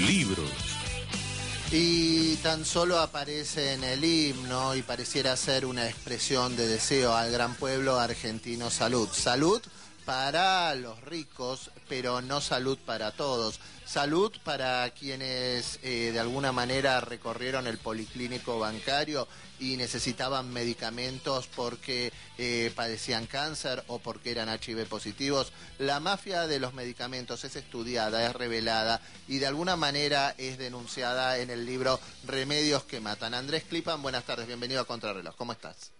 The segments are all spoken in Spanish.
libros. Y tan solo aparece en el himno y pareciera ser una expresión de deseo al gran pueblo argentino salud. Salud para los ricos, pero no salud para todos. Salud para quienes eh, de alguna manera recorrieron el policlínico bancario y necesitaban medicamentos porque eh, padecían cáncer o porque eran HIV positivos. La mafia de los medicamentos es estudiada, es revelada y de alguna manera es denunciada en el libro Remedios que Matan. Andrés Clipan, buenas tardes, bienvenido a Contrarreloj. ¿Cómo estás?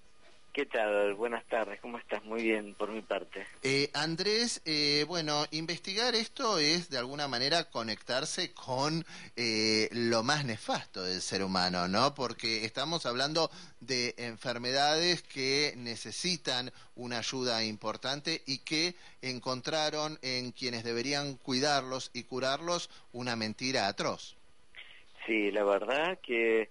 ¿Qué tal? Buenas tardes, ¿cómo estás? Muy bien, por mi parte. Eh, Andrés, eh, bueno, investigar esto es de alguna manera conectarse con eh, lo más nefasto del ser humano, ¿no? Porque estamos hablando de enfermedades que necesitan una ayuda importante y que encontraron en quienes deberían cuidarlos y curarlos una mentira atroz. Sí, la verdad que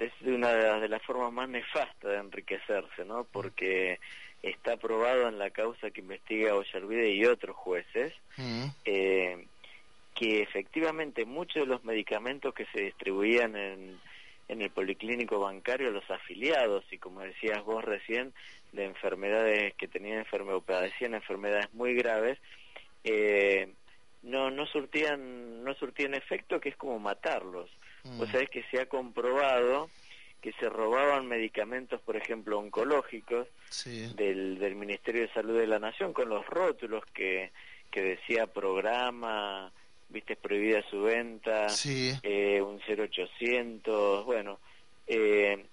es una de las formas más nefastas de enriquecerse, ¿no? Porque está probado en la causa que investiga Ollarvide y otros jueces Mm. eh, que efectivamente muchos de los medicamentos que se distribuían en, en el policlínico bancario, los afiliados, y como decías vos recién, de enfermedades que tenían enferme, o padecían enfermedades muy graves, eh, no, no surtían, no surtían efecto, que es como matarlos. Mm. Vos sabés que se ha comprobado que se robaban medicamentos, por ejemplo, oncológicos Sí. del, del Ministerio de Salud de la Nación con los rótulos que, que decía programa, viste, prohibida su venta, Sí. eh, un 0800, bueno, eh,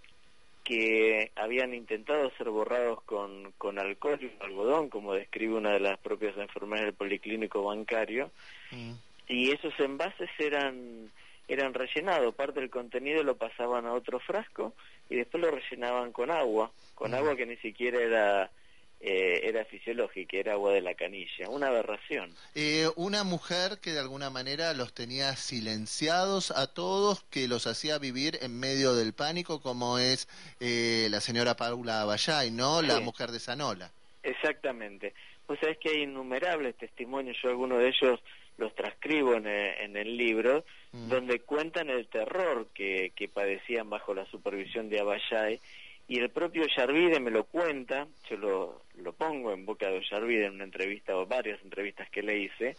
que habían intentado ser borrados con, con alcohol y algodón, como describe una de las propias enfermeras del policlínico bancario, Mm. y esos envases eran eran rellenados, parte del contenido lo pasaban a otro frasco y después lo rellenaban con agua, con agua que ni siquiera era eh, era fisiológica, era agua de la canilla, una aberración. Eh, una mujer que de alguna manera los tenía silenciados a todos, que los hacía vivir en medio del pánico, como es eh, la señora Paula Abayay, ¿no? La mujer de Sanola. Exactamente. Pues sabés que hay innumerables testimonios, yo algunos de ellos los transcribo en el, en el libro, Mm. donde cuentan el terror que, que padecían bajo la supervisión de Abayay, y el propio Yarvide me lo cuenta, yo lo, lo pongo en boca de Yarvide en una entrevista o varias entrevistas que le hice,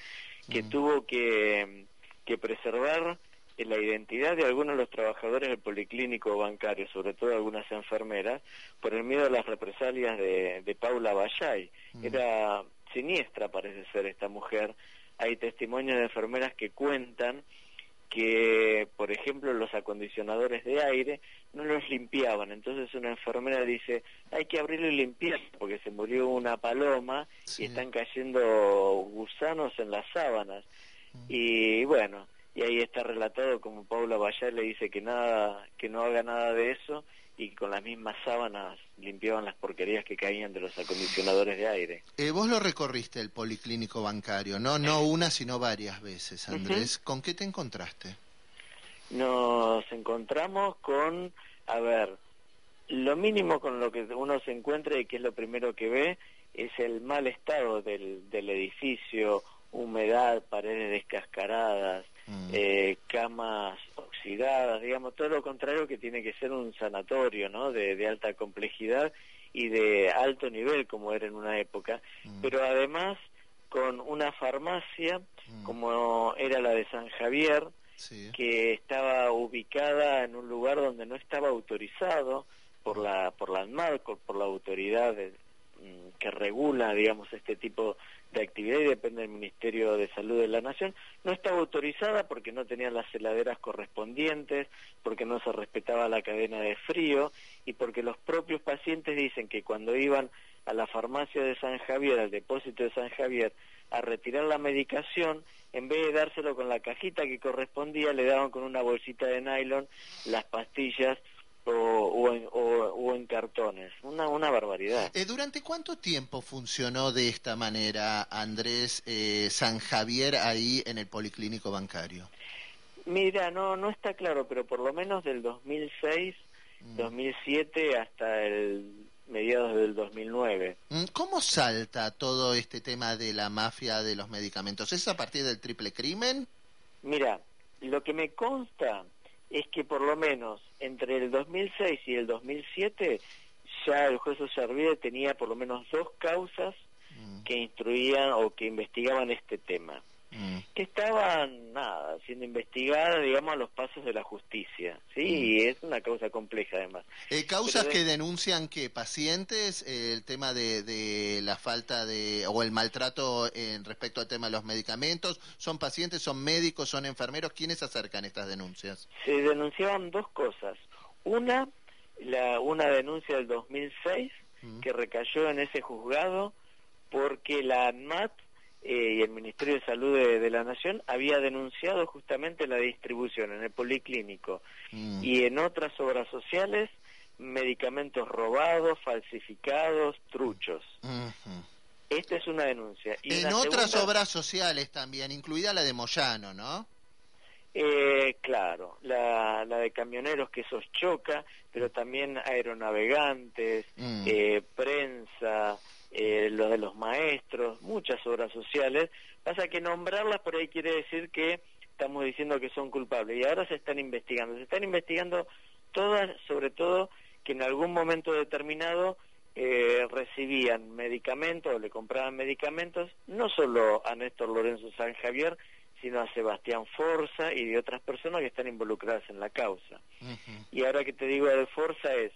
que Mm. tuvo que, que preservar eh, la identidad de algunos de los trabajadores del policlínico bancario, sobre todo algunas enfermeras, por el miedo a las represalias de, de Paula Bayay. Mm. Era siniestra, parece ser, esta mujer. Hay testimonios de enfermeras que cuentan que, por ejemplo, los acondicionadores de aire no los limpiaban. Entonces una enfermera dice, hay que abrirlo y limpiar porque se murió una paloma Sí. y están cayendo gusanos en las sábanas. Mm. Y bueno, y ahí está relatado como Paula Bayar le dice que nada, que no haga nada de eso y con las mismas sábanas limpiaban las porquerías que caían de los acondicionadores de aire. Eh, vos lo recorriste el policlínico bancario, ¿no? No una, sino varias veces, Andrés. ¿Con qué te encontraste? Nos encontramos con, a ver, lo mínimo con lo que uno se encuentra y que es lo primero que ve es el mal estado del, del edificio, humedad, paredes descascaradas, Mm. eh, camas oxidadas, digamos, todo lo contrario que tiene que ser un sanatorio, ¿no? De, de alta complejidad y de alto nivel como era en una época, Mm. pero además con una farmacia Mm. como era la de San Javier, Sí. que estaba ubicada en un lugar donde no estaba autorizado por la por la ANMAR, por la autoridad de- que regula, digamos, este tipo de actividad y depende del Ministerio de Salud de la Nación, no estaba autorizada porque no tenían las heladeras correspondientes, porque no se respetaba la cadena de frío y porque los propios pacientes dicen que cuando iban a la farmacia de San Javier, al depósito de San Javier, a retirar la medicación, en vez de dárselo con la cajita que correspondía, le daban con una bolsita de nylon las pastillas o, o, en, o- o en cartones. Una, una barbaridad. Eh, ¿Durante cuánto tiempo funcionó de esta manera, Andrés eh, San Javier, ahí en el policlínico bancario? Mira, no, no está claro, pero por lo menos del 2006, Mm. 2007 hasta el mediados del 2009. Mm, ¿Cómo salta todo este tema de la mafia de los medicamentos? ¿Es a partir del triple crimen? Mira, lo que me consta es que por lo menos entre el 2006 y el 2007 ya el juez Ollarvide tenía por lo menos dos causas mm. que instruían o que investigaban este tema. Mm. que estaban nada siendo investigadas digamos a los pasos de la justicia sí mm. y es una causa compleja además. Eh, causas que denuncian que pacientes eh, el tema de, de, la falta de o el maltrato en respecto al tema de los medicamentos. Son pacientes son médicos son enfermeros quiénes acercan estas denuncias se denunciaban dos cosas. Una la una denuncia del 2006 mm. que recayó en ese juzgado porque la ANMAT eh, y el Ministerio de Salud de, la Nación había denunciado justamente la distribución en el policlínico mm. y en otras obras sociales medicamentos robados, falsificados, truchos. Esta es una denuncia. en otras obras sociales también, incluida la de Moyano, ¿no? Eh, claro, la, la de camioneros que esos choca, pero también aeronavegantes, mm. eh, prensa, eh, lo de los maestros, muchas obras sociales. Pasa que nombrarlas por ahí quiere decir que estamos diciendo que son culpables y ahora se están investigando. Se están investigando todas, sobre todo que en algún momento determinado eh, recibían medicamentos o le compraban medicamentos, no solo a Néstor Lorenzo San Javier, sino a Sebastián Forza y de otras personas que están involucradas en la causa. Y ahora que te digo de Forza es,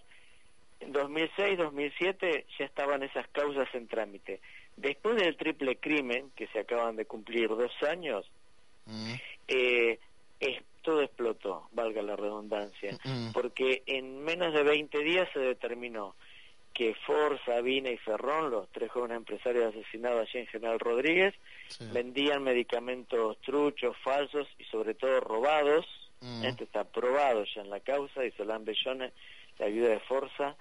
en 2006, 2007 ya estaban esas causas en trámite. Después del triple crimen, que se acaban de cumplir dos años, mm. eh, todo explotó, valga la redundancia, mm. porque en menos de 20 días se determinó que Forza, Vina y Ferrón, los tres jóvenes empresarios asesinados allí en General Rodríguez, vendían medicamentos truchos, falsos y sobre todo robados. Mm. Esto está probado ya en la causa y Solán Bellones, la ayuda de Forza,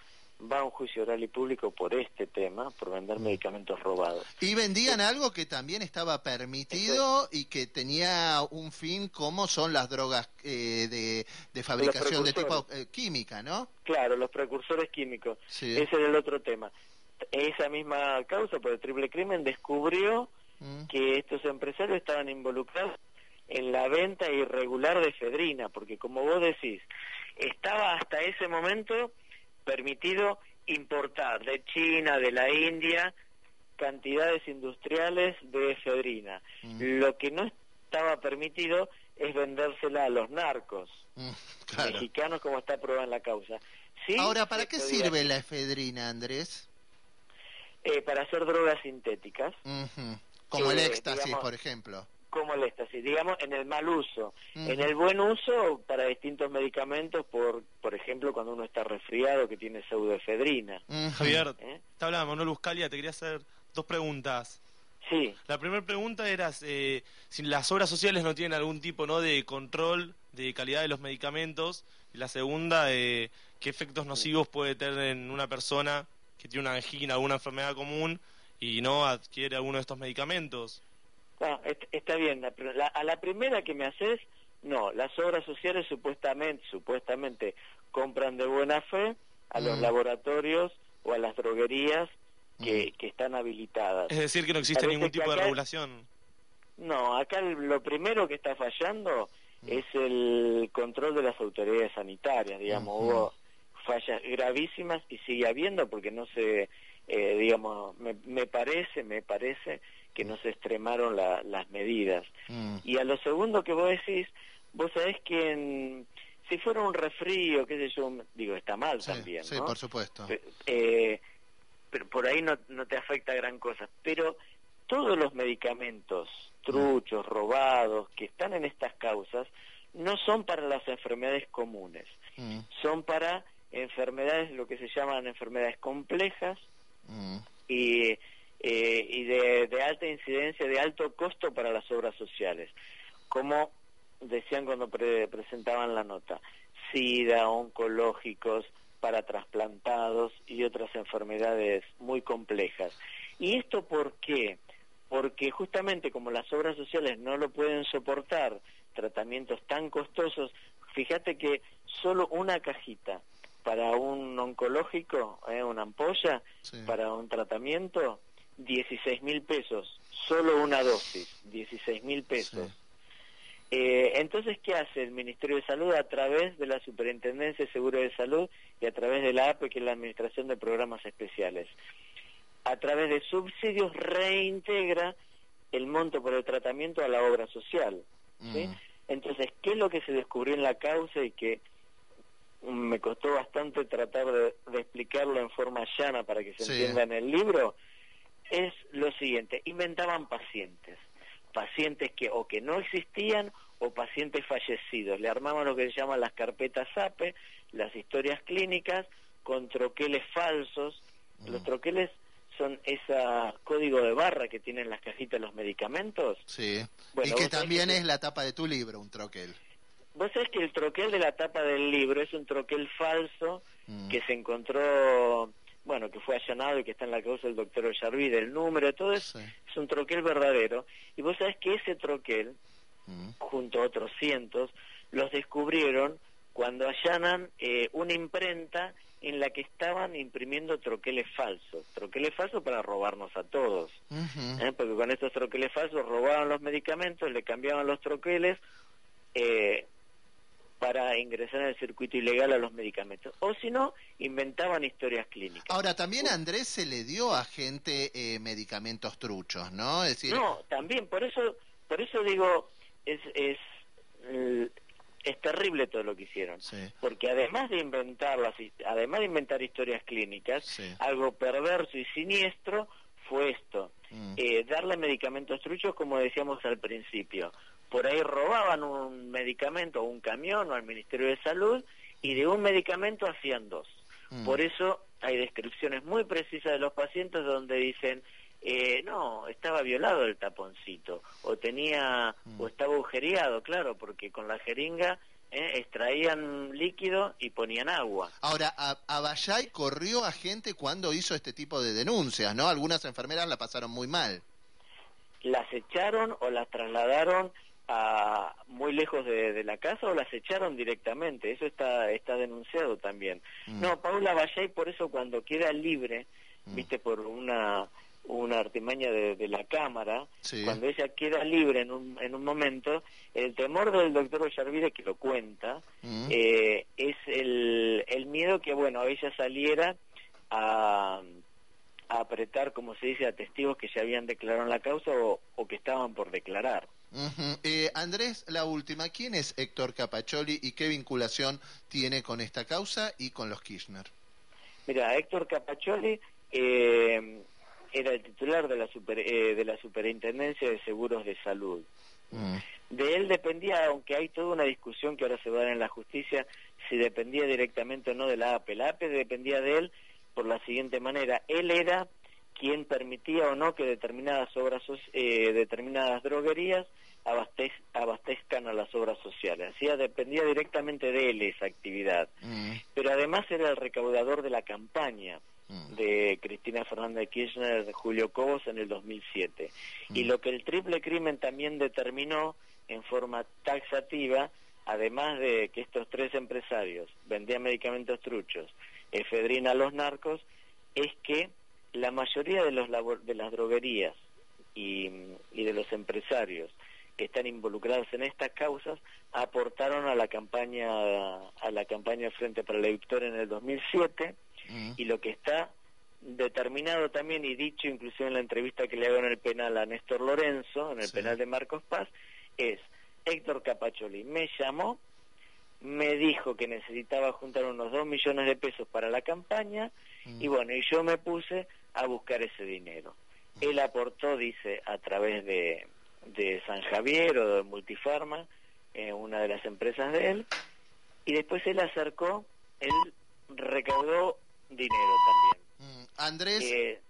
va a un juicio oral y público por este tema, por vender mm. medicamentos robados. Y vendían algo que también estaba permitido y que tenía un fin como son las drogas eh, de, fabricación de tipo eh, química, ¿no? Claro, los precursores químicos. Ese es el otro tema. Esa misma causa por el triple crimen descubrió mm. que estos empresarios estaban involucrados en la venta irregular de efedrina, porque como vos decís, estaba hasta ese momento permitido importar de China, de la India, cantidades industriales de efedrina. Mm. Lo que no estaba permitido es vendérsela a los narcos mm, mexicanos como está probada en la causa. ¿Sí? Ahora, ¿para qué sirve la efedrina, Andrés? Eh, para hacer drogas sintéticas. Como el éxtasis, por ejemplo como el éxtasis, digamos, en el mal uso. En el buen uso, para distintos medicamentos, por por ejemplo, cuando uno está resfriado, que tiene pseudoefedrina. Javier, ¿Eh? te hablaba Manuel Buscalia, te quería hacer dos preguntas. Sí. La primera pregunta era eh, si las obras sociales no tienen algún tipo ¿no? de control de calidad de los medicamentos. Y la segunda, eh, qué efectos nocivos puede tener en una persona que tiene una angina, alguna enfermedad común y no adquiere alguno de estos medicamentos. Está bien. a la primera que me haces, no. Las obras sociales supuestamente, supuestamente compran de buena fe a los mm. laboratorios o a las droguerías que, mm. que están habilitadas. Es decir, que no existe ningún tipo de regulación. No, acá lo primero que está fallando mm. es el control de las autoridades sanitarias, digamos, hubo fallas gravísimas y sigue habiendo porque no se, eh, digamos, me, me parece, me parece que no se extremaron las medidas. Mm. Y a lo segundo que vos decís, vos sabés que si fuera un resfrío, qué sé yo, digo, está mal también, Sí, por supuesto. Eh, pero por ahí no, no te afecta gran cosa. Pero todos los medicamentos truchos, robados, que están en estas causas, no son para las enfermedades comunes, mm. son para enfermedades, lo que se llaman enfermedades complejas, mm. y eh, y de, alta incidencia, de alto costo para las obras sociales, como decían cuando presentaban la nota, SIDA, oncológicos, para trasplantados y otras enfermedades muy complejas. ¿Y esto por qué? Porque justamente como las obras sociales no lo pueden soportar, tratamientos tan costosos, fíjate que solo una cajita para un oncológico, eh, una ampolla, para un tratamiento, 16 mil pesos, solo una dosis, 16 mil pesos. Eh, entonces, ¿qué hace el Ministerio de Salud a través de la Superintendencia de Seguro de Salud y a través de la APE, que es la Administración de Programas Especiales? A través de subsidios reintegra el monto por el tratamiento a la obra social. ¿sí? Mm. Entonces, ¿qué es lo que se descubrió en la causa y que me costó bastante tratar de, de explicarlo en forma llana para que se Sí. entienda en el libro? Es lo siguiente, inventaban pacientes, pacientes que o que no existían o pacientes fallecidos. Le armaban lo que se llaman las carpetas APE, las historias clínicas, con troqueles falsos. Los troqueles son ese código de barra que tienen las cajitas de los medicamentos. Sí. Bueno, y que también que- es la tapa de tu libro, un troquel. Vos sabés que el troquel de la tapa del libro es un troquel falso Mm. que se encontró, bueno, que fue allanado y que está en la causa del doctor Ollarvide, el número, todo eso Sí. es un troquel verdadero. Y vos sabés que ese troquel, Mm. junto a otros cientos, los descubrieron cuando allanan eh, una imprenta en la que estaban imprimiendo troqueles falsos. Troqueles falsos para robarnos a todos. ¿eh? porque con estos troqueles falsos robaban los medicamentos, le cambiaban los troqueles eh, para ingresar en el circuito ilegal a los medicamentos. O si no, inventaban historias clínicas. Ahora, también a Andrés se le dio a gente eh, medicamentos truchos, ¿no? Es decir, No, también, por eso, por eso digo, es, es, eh, es terrible todo lo que hicieron. Sí. Porque además de inventar las, además de inventar historias clínicas, Sí. algo perverso y siniestro fue esto. Mm. eh, darle medicamentos truchos como decíamos al principio. Por ahí robaban un medicamento o un camión o al Ministerio de Salud y de un medicamento hacían dos. Mm. Por eso hay descripciones muy precisas de los pacientes donde dicen, eh, no, estaba violado el taponcito o tenía Mm. o estaba agujereado, claro, porque con la jeringa eh, extraían líquido y ponían agua. Ahora, a- Abayay corrió a gente cuando hizo este tipo de denuncias, ¿no? Algunas enfermeras la pasaron muy mal. las echaron o las trasladaron a muy lejos de, de la casa o las echaron directamente. Eso está está denunciado también. Mm. No, Paula Vallay por eso cuando queda libre, Mm. viste, por una una artimaña de, de la cámara, Sí. cuando ella queda libre en un, en un momento, el temor del doctor Ollarvide, que lo cuenta, Mm. eh, es el, el miedo que, bueno, ella saliera a, a apretar, como se dice, a testigos que ya habían declarado en la causa o, o que estaban por declarar. Eh, Andrés, la última. ¿Quién es Héctor Capacholi y qué vinculación tiene con esta causa y con los Kirchner? Mira, Héctor Capacholi eh, era el titular de la, super- eh, de la Superintendencia de Seguros de Salud. Mm. De él dependía, aunque hay toda una discusión que ahora se va a dar en la justicia, si dependía directamente o no de la APE. La APE dependía de él por la siguiente manera. Él era quien permitía o no que determinadas obras, eh, determinadas droguerías abastez- abastezcan a las obras sociales. Así dependía directamente de él esa actividad. Mm. Pero además era el recaudador de la campaña Mm. de Cristina Fernández Kirchner, de Julio Cobos en el 2007. Y Mm. lo que el triple crimen también determinó en forma taxativa, además de que estos tres empresarios vendían medicamentos truchos, efedrina a los narcos, es que la mayoría de, los labor- de las droguerías y, y de los empresarios que están involucrados en estas causas aportaron a la campaña a la campaña Frente para la Victoria en el 2007 Mm. y lo que está determinado también y dicho inclusive en la entrevista que le hago en el penal a Néstor Lorenzo, en el Sí. penal de Marcos Paz, es Héctor Capacholi me llamó, me dijo que necesitaba juntar unos dos millones de pesos para la campaña Mm. y bueno, y yo me puse a buscar ese dinero. Él aportó, dice, a través de, de San Javier o de Multifarma, eh, una de las empresas de él, y después él acercó, él recaudó dinero también. Mm. Andrés, Eh,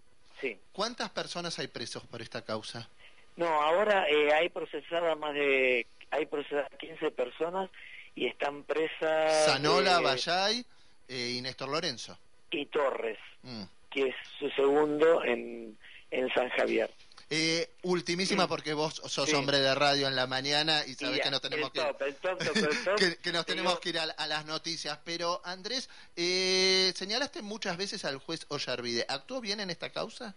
sí. ¿cuántas personas hay presos por esta causa? No, ahora eh, hay procesadas más de, hay procesadas 15 personas y están presas... Sanola, eh, Bayay eh, y Néstor Lorenzo. y Torres, Mm. que es su segundo en, en San Javier. Eh, ultimísima, porque vos sos Sí. hombre de radio en la mañana y sabés Y que nos tenemos que, top, el top, tocó el top. que, que nos Te tenemos que ir a, a las noticias. Pero, Andrés, eh, señalaste muchas veces al juez Ollarvide. ¿Actuó bien en esta causa?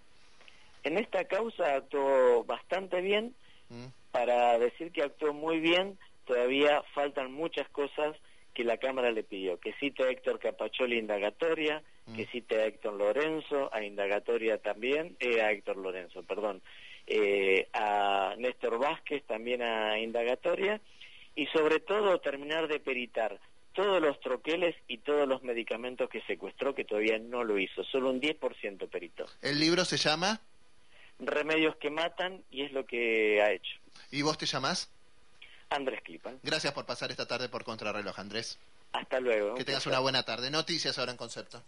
En esta causa actuó bastante bien, Mm. para decir que actuó muy bien, todavía faltan muchas cosas que la Cámara le pidió, que cite a Héctor Capacholi indagatoria, que mm. cite a Héctor Lorenzo a indagatoria también, eh, a Héctor Lorenzo, perdón, eh, a Néstor Vázquez también a indagatoria, y sobre todo terminar de peritar todos los troqueles y todos los medicamentos que secuestró, que todavía no lo hizo, solo un 10% perito. ¿El libro se llama? Remedios que matan y es lo que ha hecho. ¿Y vos te llamás? Andrés Clipan. Gracias por pasar esta tarde por Contrarreloj, Andrés. Hasta luego. Que tengas una buena tarde. Noticias ahora en concepto.